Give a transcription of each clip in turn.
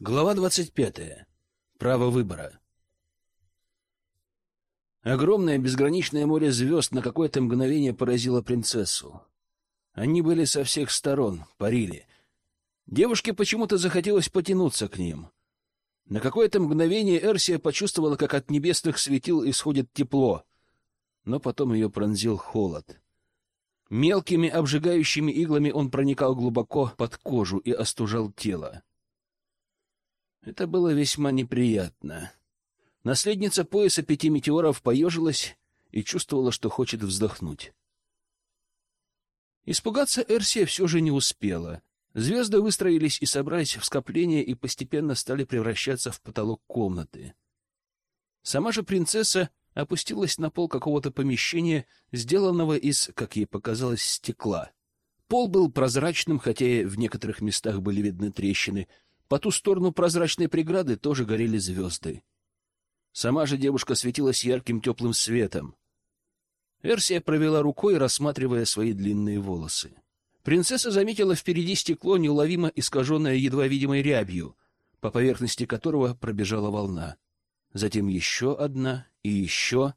Глава двадцать пятая. Право выбора. Огромное безграничное море звезд на какое-то мгновение поразило принцессу. Они были со всех сторон, парили. Девушке почему-то захотелось потянуться к ним. На какое-то мгновение Эрсия почувствовала, как от небесных светил исходит тепло, но потом ее пронзил холод. Мелкими обжигающими иглами он проникал глубоко под кожу и остужал тело. Это было весьма неприятно. Наследница пояса пяти метеоров поежилась и чувствовала, что хочет вздохнуть. Испугаться Эрсия все же не успела. Звезды выстроились и собрались в скопление и постепенно стали превращаться в потолок комнаты. Сама же принцесса опустилась на пол какого-то помещения, сделанного из, как ей показалось, стекла. Пол был прозрачным, хотя и в некоторых местах были видны трещины. По ту сторону прозрачной преграды тоже горели звезды. Сама же девушка светилась ярким теплым светом. Эрсия провела рукой, рассматривая свои длинные волосы. Принцесса заметила впереди стекло, неуловимо искаженное едва видимой рябью, по поверхности которого пробежала волна. Затем еще одна и еще.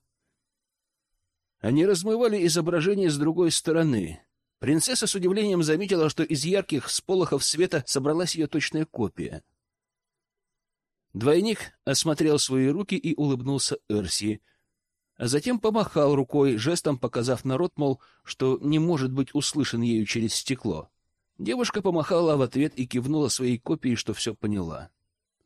Они размывали изображение с другой стороны. Принцесса с удивлением заметила, что из ярких сполохов света собралась ее точная копия. Двойник осмотрел свои руки и улыбнулся Эрси, а затем помахал рукой, жестом показав народ, мол, что не может быть услышан ею через стекло. Девушка помахала в ответ и кивнула своей копией, что все поняла.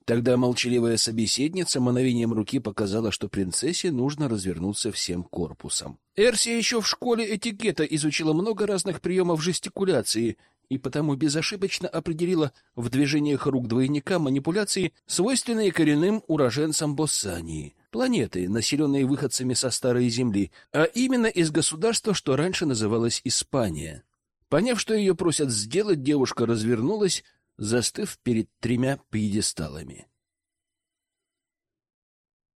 Тогда молчаливая собеседница мановением руки показала, что принцессе нужно развернуться всем корпусом. Эрсия еще в школе этикета изучила много разных приемов жестикуляции и потому безошибочно определила в движениях рук двойника манипуляции, свойственные коренным уроженцам Боссании, планеты, населенные выходцами со Старой Земли, а именно из государства, что раньше называлось Испания. Поняв, что ее просят сделать, девушка развернулась, застыв перед тремя пьедесталами.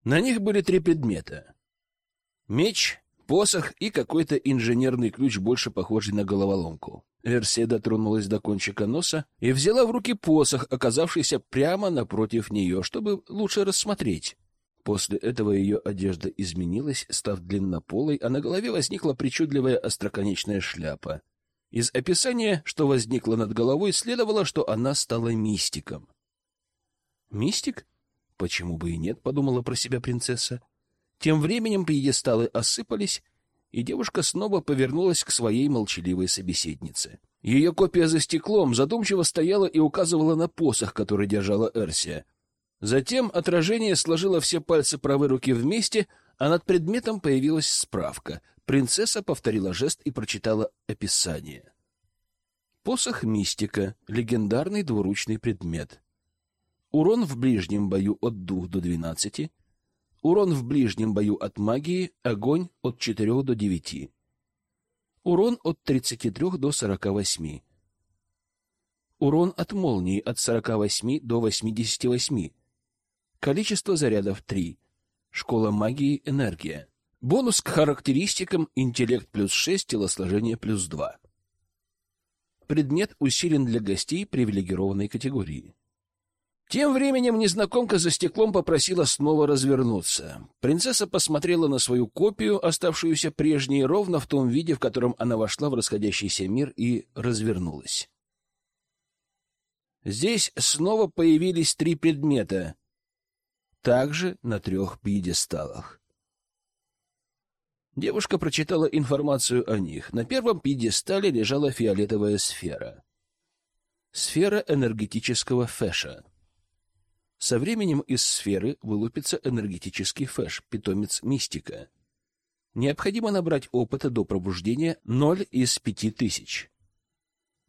На них были три предмета — меч, посох и какой-то инженерный ключ, больше похожий на головоломку. Эрсия дотронулась до кончика носа и взяла в руки посох, оказавшийся прямо напротив нее, чтобы лучше рассмотреть. После этого ее одежда изменилась, став длиннополой, а на голове возникла причудливая остроконечная шляпа. Из описания, что возникло над головой, следовало, что она стала мистиком. «Мистик? Почему бы и нет?» — подумала про себя принцесса. Тем временем пьедесталы осыпались, и девушка снова повернулась к своей молчаливой собеседнице. Ее копия за стеклом задумчиво стояла и указывала на посох, который держала Эрсия. Затем отражение сложило все пальцы правой руки вместе, а над предметом появилась справка. Принцесса повторила жест и прочитала описание. Посох мистика — легендарный двуручный предмет. Урон в ближнем бою от 2 до 12, Урон в ближнем бою от магии, огонь от 4 до 9. Урон от 33 до 48. Урон от молнии от 48 до 88. Количество зарядов 3. Школа магии энергия. Бонус к характеристикам интеллект плюс 6, телосложение плюс 2. Предмет усилен для гостей привилегированной категории. Тем временем незнакомка за стеклом попросила снова развернуться. Принцесса посмотрела на свою копию, оставшуюся прежней, ровно в том виде, в котором она вошла в расходящийся мир, и развернулась. Здесь снова появились три предмета, также на трех пьедесталах. Девушка прочитала информацию о них. На первом пьедестале лежала фиолетовая сфера. Сфера энергетического фэша — со временем из сферы вылупится энергетический фэш, питомец мистика. Необходимо набрать опыта до пробуждения 0 из 5000.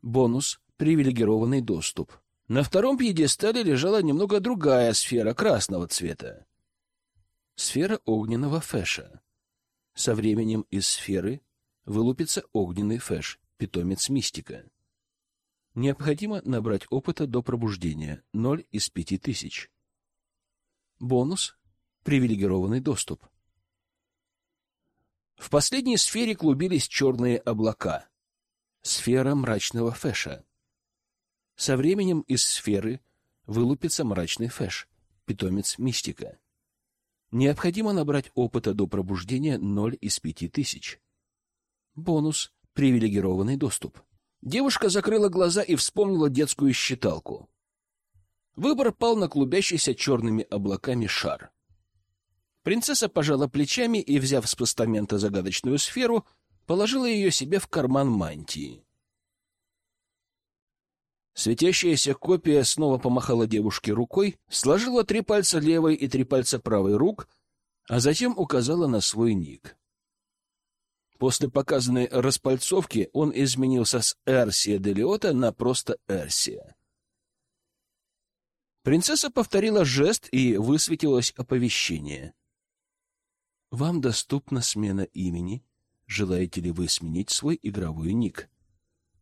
Бонус — привилегированный доступ. На втором пьедестале лежала немного другая сфера красного цвета. Сфера огненного фэша. Со временем из сферы вылупится огненный фэш, питомец мистика. Необходимо набрать опыта до пробуждения, 0 из 5000. Бонус — привилегированный доступ. В последней сфере клубились черные облака. Сфера мрачного фэша. Со временем из сферы вылупится мрачный фэш, питомец мистика. Необходимо набрать опыта до пробуждения 0 из 5000. Бонус — привилегированный доступ. Девушка закрыла глаза и вспомнила детскую считалку. Выбор пал на клубящийся черными облаками шар. Принцесса пожала плечами и, взяв с постамента загадочную сферу, положила ее себе в карман мантии. Светящаяся копия снова помахала девушке рукой, сложила три пальца левой и три пальца правой рук, а затем указала на свой ник. После показанной распальцовки он изменился с Эрсия Делиота на просто Эрсия. Принцесса повторила жест, и высветилось оповещение. «Вам доступна смена имени. Желаете ли вы сменить свой игровой ник?»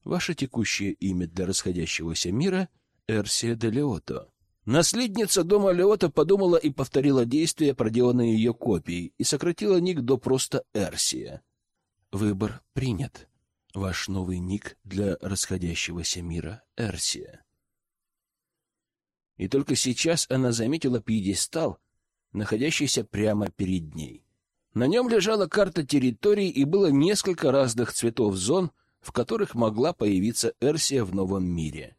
Ваше текущее имя для расходящегося мира — Эрсия де Леото. Наследница дома Леота подумала и повторила действия, проделанные ее копией, и сократила ник до просто Эрсия. Выбор принят. Ваш новый ник для расходящегося мира — Эрсия. И только сейчас она заметила пьедестал, находящийся прямо перед ней. На нем лежала карта территорий и было несколько разных цветов зон — в которых могла появиться Эрсия в новом мире.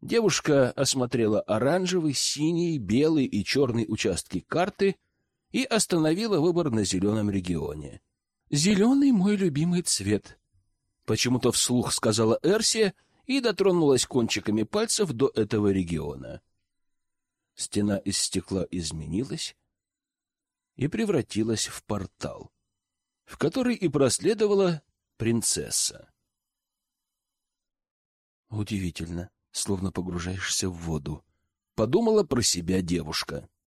Девушка осмотрела оранжевый, синий, белый и черный участки карты и остановила выбор на зеленом регионе. «Зеленый — мой любимый цвет», — почему-то вслух сказала Эрсия и дотронулась кончиками пальцев до этого региона. Стена из стекла изменилась и превратилась в портал, в который и проследовала принцесса. Удивительно, словно погружаешься в воду, подумала про себя девушка.